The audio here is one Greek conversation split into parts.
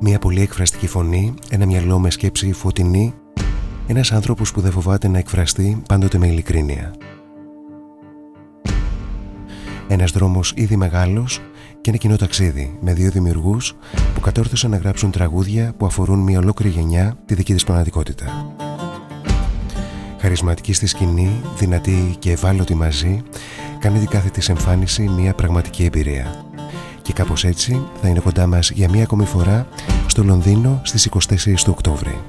Μια πολύ εκφραστική φωνή, ένα μυαλό με σκέψη φωτεινή, ένας άνθρωπος που δεν φοβάται να εκφραστεί πάντοτε με ειλικρίνεια. Ένας δρόμος ήδη μεγάλος και ένα κοινό ταξίδι με δύο δημιουργούς που κατόρθωσαν να γράψουν τραγούδια που αφορούν μια ολόκληρη γενιά τη δική της πραγματικότητα. Χαρισματική στη σκηνή, δυνατή και ευάλωτη μαζί, κάνει την κάθε της εμφάνιση μια πραγματική εμπειρία. Και κάπως έτσι θα είναι κοντά μας για μια ακόμη φορά στο Λονδίνο στις 24 του Οκτώβρη.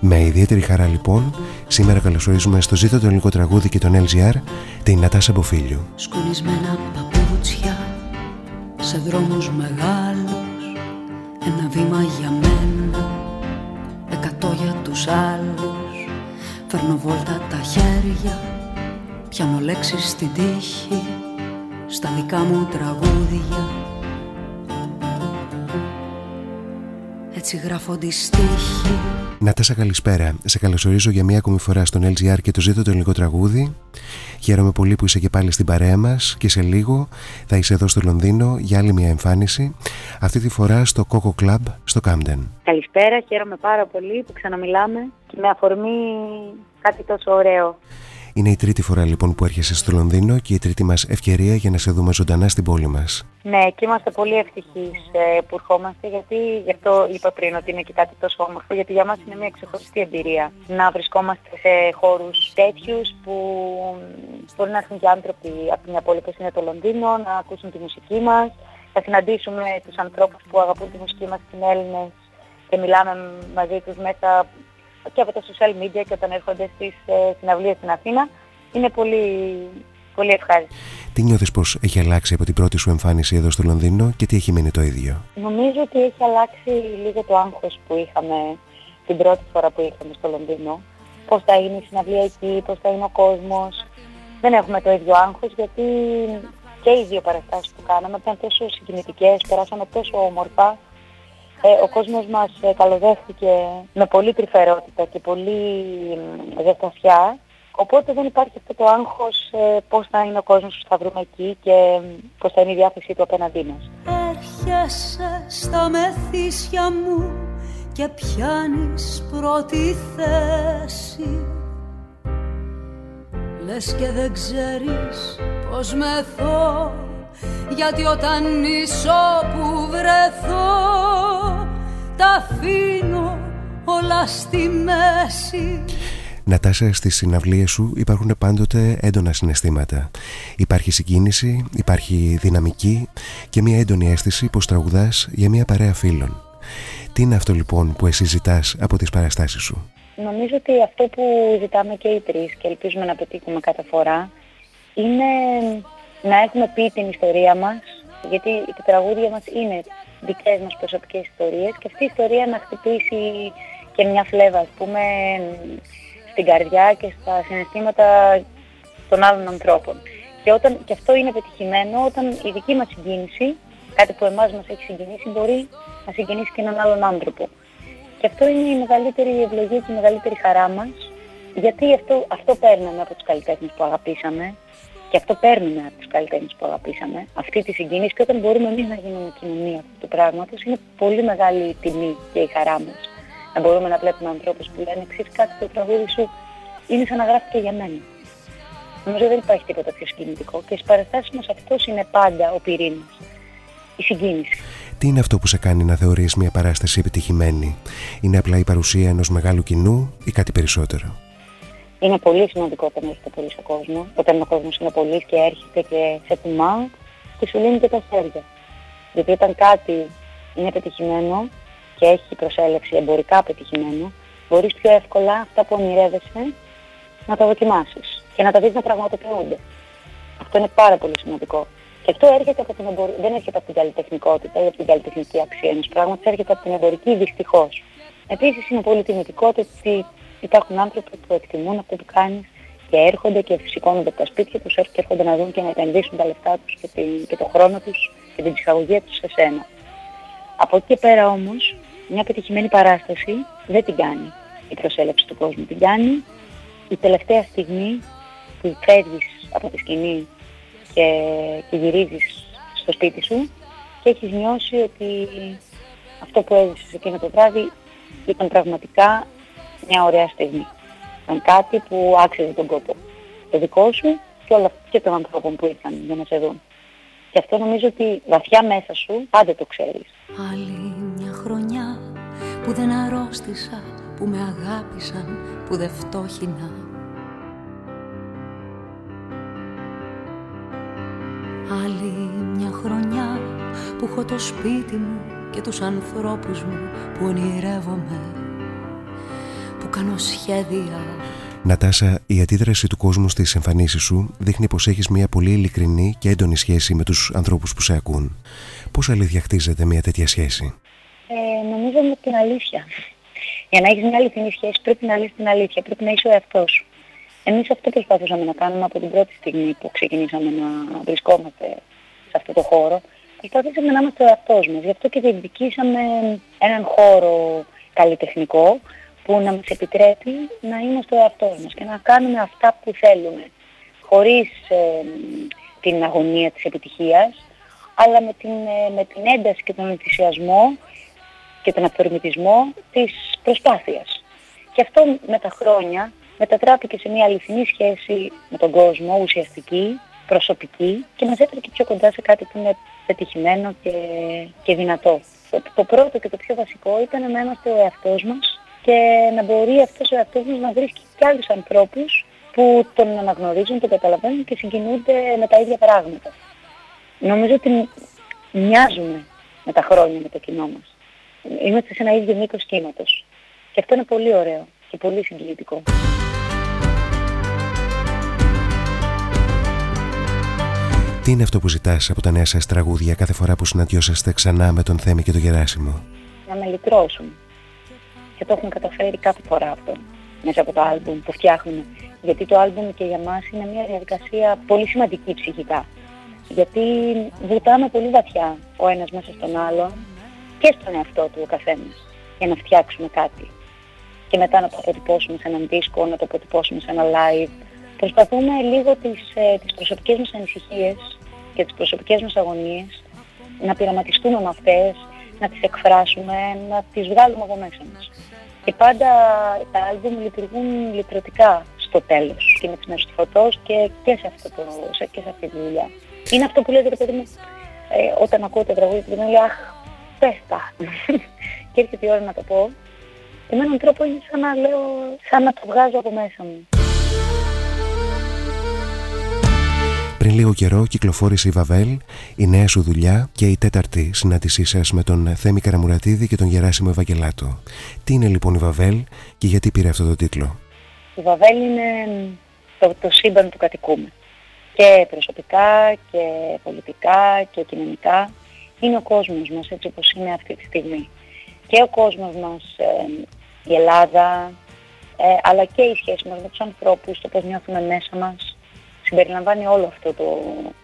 Με ιδιαίτερη χαρά λοιπόν, σήμερα καλωσορίζουμε στο ζήτο το ελληνικό τραγούδι και τον LGR την Νατάσα Μποφίλιου. Σκονισμένα παπούτσια σε δρόμους μεγάλους Ένα βήμα για μένα, εκατό για τους άλλους Φέρνω βόλτα τα χέρια, πιάνω λέξεις στην τύχη Στα δικά μου τραγούδια Έτσι γράφω τη στίχη Νατάσα καλησπέρα. Σε καλωσορίζω για μία ακόμη φορά στον LGR και το ζήτω το ελληνικό τραγούδι. Χαίρομαι πολύ που είσαι και πάλι στην παρέα μας και σε λίγο θα είσαι εδώ στο Λονδίνο για άλλη μια εμφάνιση. Αυτή τη φορά στο Coco Club στο Camden. Καλησπέρα, χαίρομαι πάρα πολύ που ξαναμιλάμε και με αφορμή κάτι τόσο ωραίο. Είναι η τρίτη φορά λοιπόν που έρχεσαι στο Λονδίνο και η τρίτη μας ευκαιρία για να σε δούμε ζωντανά στην πόλη μας. Ναι, και είμαστε πολύ ευτυχείς ε, που ερχόμαστε γιατί γι' αυτό είπα πριν ότι είναι και κάτι τόσο όμορφο γιατί για μας είναι μια ξεχωριστή εμπειρία να βρισκόμαστε σε χώρους τέτοιους που μπορεί να έρθουν και άνθρωποι από μια πόλη που είναι το Λονδίνο να ακούσουν τη μουσική μας θα συναντήσουμε τους ανθρώπους που αγαπούν τη μουσική μας στην Έλληνες και μιλάμε μαζί τους μέσα και από τα social media και όταν έρχονται στις ε, συναυλίες στην Αθήνα είναι πολύ, πολύ ευχάριστο. Τι νιώθεις πως έχει αλλάξει από την πρώτη σου εμφάνιση εδώ στο Λονδίνο και τι έχει μείνει το ίδιο; Νομίζω ότι έχει αλλάξει λίγο το άγχος που είχαμε την πρώτη φορά που ήρθαμε στο Λονδίνο. Πώς θα είναι η συναυλία εκεί, πώς θα είναι ο κόσμος. Δεν έχουμε το ίδιο άγχος γιατί και οι δύο παραστάσεις που κάναμε ήταν τόσο συγκινητικές, περάσαμε τόσο όμορφα ε, ο κόσμος μας ε, καλοδέχτηκε με πολύ τρυφερότητα και πολύ ζεστασιά. Οπότε δεν υπάρχει αυτό το άγχος ε, πώς θα είναι ο κόσμος που θα βρούμε εκεί και πώς θα είναι η διάθεσή του απέναντί μας. Έρχεσαι στα μεθύσια μου και πιάνεις πρώτη θέση Λες και δεν ξέρεις πως μεθώ γιατί όταν νησώ που βρεθώ τα αφήνω όλα στη μέση Νατάσα, στις συναυλίες σου υπάρχουν πάντοτε έντονα συναισθήματα. Υπάρχει συγκίνηση, υπάρχει δυναμική και μια έντονη αίσθηση πως τραγουδάς για μια παρέα φίλων. Τι είναι αυτό λοιπόν που εσύ ζητάς από τις παραστάσεις σου; Νομίζω ότι αυτό που ζητάμε και οι τρεις και ελπίζουμε να πετύχουμε κάθε φορά είναι να έχουμε πει την ιστορία μας, γιατί τα τραγούδια μας είναι δικές μας προσωπικές ιστορίες και αυτή η ιστορία να χτυπήσει και μια φλέβα, ας πούμε, στην καρδιά και στα συναισθήματα των άλλων ανθρώπων. Και, όταν, και αυτό είναι πετυχημένο όταν η δική μας συγκίνηση, κάτι που εμάς μας έχει συγκινήσει, μπορεί να συγκινήσει και έναν άλλον άνθρωπο. Και αυτό είναι η μεγαλύτερη ευλογία και η μεγαλύτερη χαρά μας, γιατί αυτό, αυτό παίρναμε από τους καλλιτέχνες που αγαπήσαμε, και αυτό παίρνουμε από τους καλλιτέχνες που αγαπήσαμε, αυτή τη συγκίνηση και όταν μπορούμε εμείς να γίνουμε κοινωνία αυτού του πράγματος, είναι πολύ μεγάλη η τιμή και η χαρά μας. Να μπορούμε να βλέπουμε ανθρώπους που λένε ξέρεις κάτι το τραγούδι σου είναι σαν να γράφει για μένα. Νομίζω δεν υπάρχει τίποτα πιο συγκινητικό και στις παραστάσεις μας αυτός είναι πάντα ο πυρήνας, η συγκίνηση. Τι είναι αυτό που σε κάνει να θεωρείς μια παράσταση επιτυχημένη, Είναι απλά η παρουσία ενός μεγάλου κοινού ή κάτι περισσότερο; Είναι πολύ σημαντικό όταν έρχεται πολύ στον κόσμο, όταν ο κόσμος είναι πολύ και έρχεται και σε τιμά και σου λύνει και τα χέρια. Γιατί όταν κάτι είναι πετυχημένο και έχει προσέλευση εμπορικά πετυχημένο, μπορείς πιο εύκολα αυτά που ονειρεύεσαι να τα δοκιμάσεις και να τα δεις να πραγματοποιούνται. Αυτό είναι πάρα πολύ σημαντικό. Και αυτό έρχεται από την εμπορ... δεν έρχεται από την καλλιτεχνικότητα ή από την καλλιτεχνική αξία ενός πράγματος, έρχεται από την εμπορική δυστυχώς. Επίσης είναι πολύ τιμητικό ότι υπάρχουν άνθρωποι που εκτιμούν αυτό που κάνεις και έρχονται και σηκώνονται από τα σπίτια τους και έρχονται να δουν και να επενδύσουν τα λεφτά τους και, την, και το χρόνο τους και την ψυχαγωγία τους σε σένα. Από εκεί και πέρα όμως, μια πετυχημένη παράσταση δεν την κάνει η προσέλευση του κόσμου. Την κάνει η τελευταία στιγμή που φεύγεις από τη σκηνή και, και γυρίζεις στο σπίτι σου και έχεις νιώσει ότι αυτό που έζησες εκείνο το βράδυ ήταν πραγματικά μια ωραία στιγμή. Ήταν κάτι που άξιζε τον κόπο. Το δικό σου και, όλα, και των ανθρώπων που ήρθαν για να σε δουν. Και αυτό νομίζω ότι βαθιά μέσα σου πάντα το ξέρεις. Άλλη μια χρονιά που δεν αρρώστησα, που με αγάπησαν, που δεν φτώχυνα. Άλλη μια χρονιά που έχω το σπίτι μου και τους ανθρώπους μου που ονειρεύομαι, που κάνω σχέδια Νατάσα, η αντίδραση του κόσμου στις εμφανίσεις σου δείχνει πως έχεις μια πολύ ειλικρινή και έντονη σχέση με τους ανθρώπους που σε ακούν. Πώς αλήθεια χτίζεται μια τέτοια σχέση, ε, Νομίζω με την αλήθεια. Για να έχεις μια αληθινή σχέση πρέπει να λύσει την αλήθεια, πρέπει να είσαι ο εαυτός σου. Εμείς αυτό προσπαθούσαμε να κάνουμε από την πρώτη στιγμή που ξεκινήσαμε να βρισκόμαστε σε αυτό το χώρο. Προσπαθήσαμε να είμαστε ο εαυτός μας. Γι' αυτό και διεκδικήσαμε έναν χώρο καλλιτεχνικό που να μας επιτρέπει να είμαστε ο εαυτός μας και να κάνουμε αυτά που θέλουμε χωρίς ε, την αγωνία της επιτυχίας αλλά με την, ε, με την ένταση και τον ενθουσιασμό και τον αυθορμητισμό της προσπάθειας. Και αυτό με τα χρόνια μετατράπηκε σε μια αληθινή σχέση με τον κόσμο, ουσιαστική, προσωπική και μας έφερε και πιο κοντά σε κάτι που είναι πετυχημένο και, και δυνατό. Το, το πρώτο και το πιο βασικό ήταν να είμαστε ο εαυτός μας και να μπορεί αυτός ο εαυτός μας να βρίσκει και άλλους ανθρώπους που τον αναγνωρίζουν, τον καταλαβαίνουν και συγκινούνται με τα ίδια πράγματα. Νομίζω ότι μοιάζουμε με τα χρόνια με το κοινό μας. Είμαστε σε ένα ίδιο μήκος κύματος. Και αυτό είναι πολύ ωραίο και πολύ συγκινητικό. Τι είναι αυτό που ζητάς από τα νέα σας τραγούδια κάθε φορά που συναντιόσαστε ξανά με τον Θέμη και τον Γεράσιμο; Να με λυτρώσουν και το έχουμε καταφέρει κάθε φορά αυτό μέσα από το άλμπουμ που φτιάχνουμε. Γιατί το άλμπουμ και για μας είναι μια διαδικασία πολύ σημαντική ψυχικά. Γιατί βουτάμε πολύ βαθιά ο ένας μέσα στον άλλον και στον εαυτό του ο καθένας για να φτιάξουμε κάτι. Και μετά να το αποτυπώσουμε σε έναν δίσκο, να το αποτυπώσουμε σε ένα live. Προσπαθούμε λίγο τις, ε, τις προσωπικές μας ανησυχίες και τις προσωπικές μας αγωνίες να πειραματιστούμε με αυτές, να τις εκφράσουμε, να τις βγάλουμε από μέσα μας. Και πάντα τα άλμπουμ λειτουργούν λειτουργικά στο τέλος και με τις μέρες του φωτός και, και, σε, αυτό το, σε, και σε αυτή τη δουλειά. Είναι αυτό που λέτε ρε παιδί μου, ε, όταν ακούω το τραγούδι και λέει αχ, πες τα. και έρχεται η ώρα να το πω. Και με έναν τρόπο είναι σαν να λέω, σαν να το βγάζω από μέσα μου. Πριν λίγο καιρό κυκλοφόρησε η Βαβέλ, η νέα σου δουλειά και η τέταρτη συνάντησή σας με τον Θέμη Καραμουρατίδη και τον Γεράσιμο Ευαγγελάτο. Τι είναι λοιπόν η Βαβέλ και γιατί πήρε αυτό το τίτλο; Η Βαβέλ είναι το, το σύμπαν που κατοικούμε. Και προσωπικά και πολιτικά και κοινωνικά. Είναι ο κόσμος μας έτσι όπως είναι αυτή τη στιγμή. Και ο κόσμος μας, ε, η Ελλάδα, ε, αλλά και η σχέση μας με τους ανθρώπους, το πώς νιώθουμε μέσα μας, συμπεριλαμβάνει όλο αυτό το,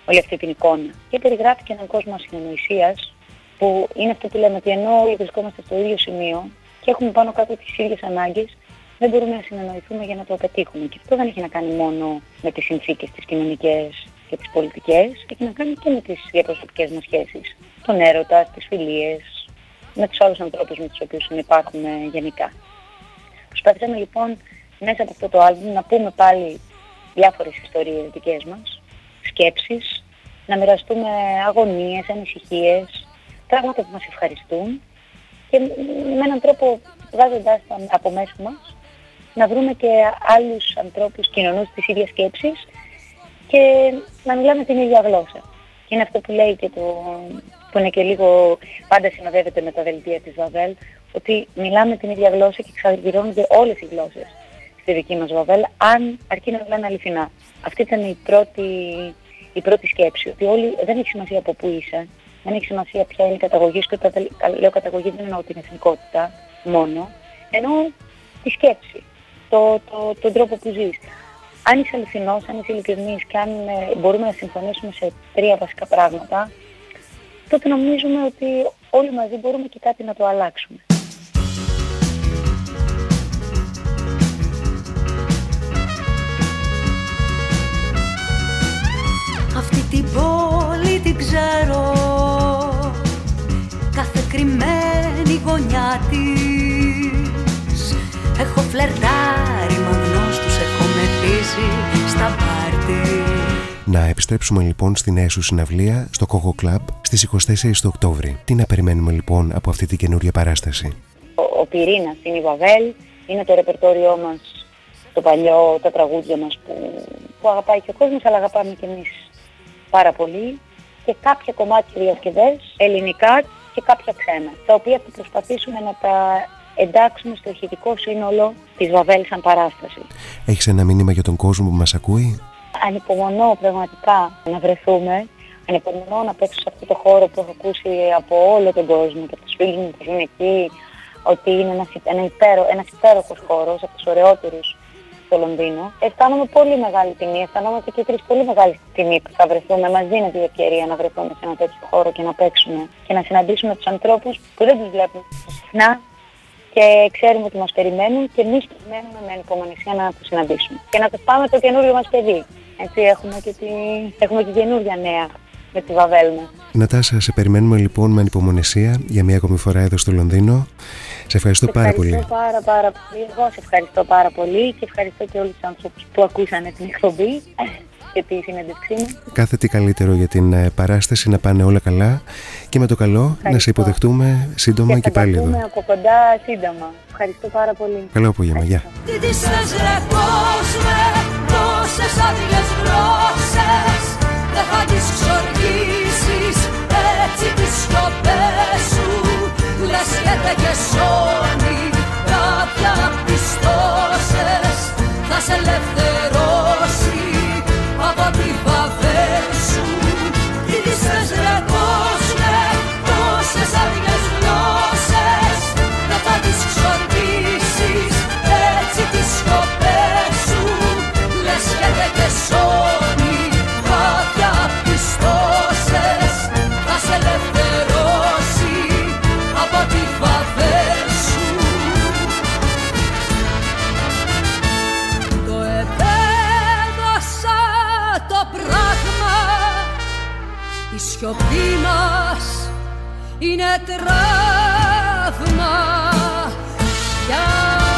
όλη αυτή την εικόνα. Και περιγράφει και έναν κόσμο ασυνεννοησίας που είναι αυτό που λέμε ότι ενώ όλοι βρισκόμαστε στο ίδιο σημείο και έχουμε πάνω κάτω τις ίδιες ανάγκες, δεν μπορούμε να συνεννοηθούμε για να το πετύχουμε. Και αυτό δεν έχει να κάνει μόνο με τις συνθήκες τις κοινωνικές και τις πολιτικές, έχει να κάνει και με τις διαπροσωπικές μας σχέσεις. Τον έρωτα, τις φιλίες, με τους άλλους ανθρώπους με τους οποίους υπάρχουμε γενικά. Προσπαθήσαμε λοιπόν μέσα από αυτό το άλμπουμ να πούμε πάλι διάφορες ιστορίες δικές μας, σκέψεις, να μοιραστούμε αγωνίες, ανησυχίες, πράγματα που μας ευχαριστούν και με έναν τρόπο βγάζοντάς τα από μέσα μας να βρούμε και άλλους ανθρώπους κοινωνούς της ίδιας σκέψης και να μιλάμε την ίδια γλώσσα. Και είναι αυτό που λέει και το, που είναι και λίγο πάντα συνοδεύεται με τα δελτία της Βαβέλ, ότι μιλάμε την ίδια γλώσσα και εξαγγελώνονται όλες οι γλώσσες στη δική μας Βαβέλ, αν αρκεί να μιλάνε αληθινά. Αυτή ήταν η πρώτη, η πρώτη σκέψη, ότι όλοι δεν έχει σημασία από πού είσαι, δεν έχει σημασία ποια είναι η καταγωγή σου, και όταν λέω καταγωγή δεν εννοώ την εθνικότητα μόνο, εννοώ τη σκέψη, το, το, τον τρόπο που ζεις. Αν είσαι αληθινός, αν είσαι ειλικρινής και αν ε, μπορούμε να συμφωνήσουμε σε τρία βασικά πράγματα, τότε νομίζουμε ότι όλοι μαζί μπορούμε και κάτι να το αλλάξουμε. Πόλη την ξέρω Κάθε κρυμμένη γωνιά της Έχω φλερτάρει μαγνός τους έχω μεθύσει στα πάρτι να επιστρέψουμε λοιπόν στη νέα σου συναυλία στο Coco Club στις 24 του Οκτώβρη. Τι να περιμένουμε λοιπόν από αυτή την καινούργια παράσταση; Ο, ο πυρήνας είναι η Βαβέλ, είναι το ρεπερτόριό μας, το παλιό, τα τραγούδια μας που, που αγαπάει και ο κόσμος, αλλά αγαπάμε και εμείς πάρα πολύ. Και κάποια κομμάτια διασκευές, ελληνικά και κάποια ξένα, τα οποία θα προσπαθήσουμε να τα εντάξουμε στο ηχητικό σύνολο της Βαβέλ σαν παράσταση. Έχεις ένα μήνυμα για τον κόσμο που μας ακούει; Ανυπομονώ πραγματικά να βρεθούμε. Ανυπομονώ να παίξω σε αυτό το χώρο που έχω ακούσει από όλο τον κόσμο και από τους φίλους μου που ζουν εκεί ότι είναι ένας, ένα υπέρο, ένας υπέροχος χώρος, από τους ωραιότερους στο Λονδίνο. Αισθάνομαι πολύ μεγάλη τιμή, αισθάνομαι και τρεις πολύ μεγάλη τιμή που θα βρεθούμε. Μας δίνεται η ευκαιρία να βρεθούμε σε ένα τέτοιο χώρο και να παίξουμε και να συναντήσουμε τους ανθρώπους που δεν τους βλέπουμε συχνά και ξέρουμε ότι μας περιμένουν και εμείς περιμένουμε με ανυπομονησία να τους συναντήσουμε. Και να το πάμε το καινούριο μας παιδί. Έτσι έχουμε και, τη... έχουμε και καινούργια νέα με τη Βαβέλ μας. Νατάσα, σε περιμένουμε λοιπόν με ανυπομονησία για μια ακόμη φορά εδώ στο Λονδίνο. Σε ευχαριστώ, σε πάρα πολύ. Ευχαριστώ πάρα πάρα πολύ. Εγώ σε ευχαριστώ πάρα πολύ και ευχαριστώ και όλους τους ανθρώπους που ακούσανε την εκπομπή και τη συνέντευξή μου. Κάθε τι καλύτερο για την ε, παράσταση, να πάνε όλα καλά και με το καλό ευχαριστώ. να σε υποδεχτούμε σύντομα και, και πάλι εδώ. Και από κοντά σύντομα. Ευχαριστώ πάρα πολύ. Καλό απόγευμα. Γεια. Δεν θα τις ξορκίσεις και δεν γεσώνει κάποια πιστώσες Θα σε ελευθερώσει Η σιωπή μας είναι τραύμα. Για